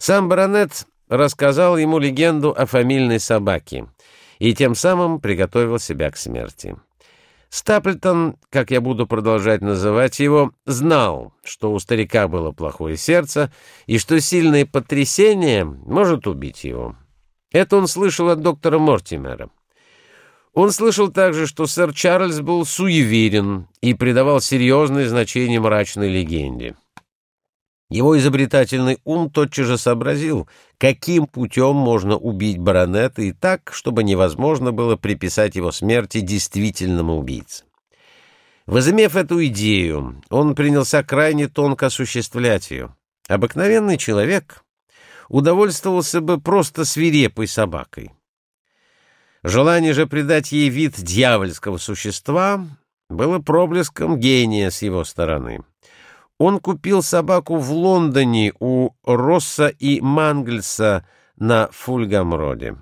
Сам баронет рассказал ему легенду о фамильной собаке и тем самым приготовил себя к смерти. Стаплтон, как я буду продолжать называть его, знал, что у старика было плохое сердце и что сильное потрясение может убить его. Это он слышал от доктора Мортимера. Он слышал также, что сэр Чарльз был суеверен и придавал серьезное значение мрачной легенде. Его изобретательный ум тотчас же сообразил, каким путем можно убить баронета и так, чтобы невозможно было приписать его смерти действительному убийце. Возымев эту идею, он принялся крайне тонко осуществлять ее. Обыкновенный человек удовольствовался бы просто свирепой собакой. Желание же придать ей вид дьявольского существа было проблеском гения с его стороны. Он купил собаку в Лондоне у Росса и Мангельса на Фульгамроде.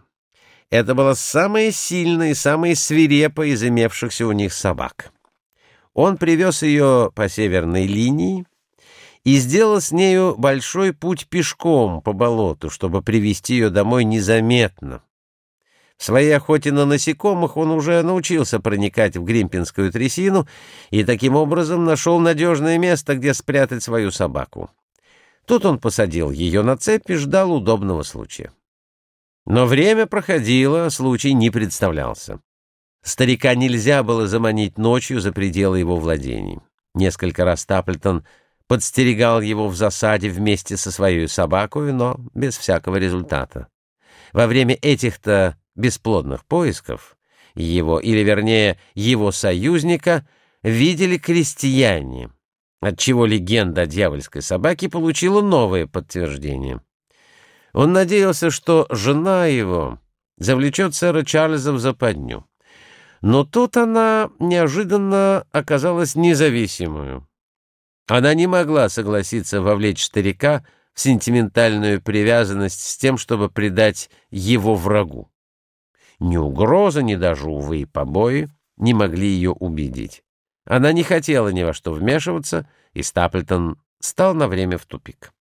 Это была самая сильная и самая свирепая из имевшихся у них собак. Он привез ее по северной линии и сделал с нею большой путь пешком по болоту, чтобы привести ее домой незаметно. В своей охоте на насекомых он уже научился проникать в гримпинскую трясину и таким образом нашел надежное место, где спрятать свою собаку. Тут он посадил ее на цепь и ждал удобного случая. Но время проходило, а случай не представлялся. Старика нельзя было заманить ночью за пределы его владений. Несколько раз Таплтон подстерегал его в засаде вместе со своей собакой, но без всякого результата. Во время этих-то бесплодных поисков его, или вернее его союзника, видели крестьяне, отчего легенда о дьявольской собаке получила новое подтверждение. Он надеялся, что жена его завлечет сэра Чарльза в западню. Но тут она неожиданно оказалась независимую. Она не могла согласиться вовлечь старика в сентиментальную привязанность с тем, чтобы предать его врагу. Ни угроза, ни даже, увы, и побои не могли ее убедить. Она не хотела ни во что вмешиваться, и Стаплтон стал на время в тупик.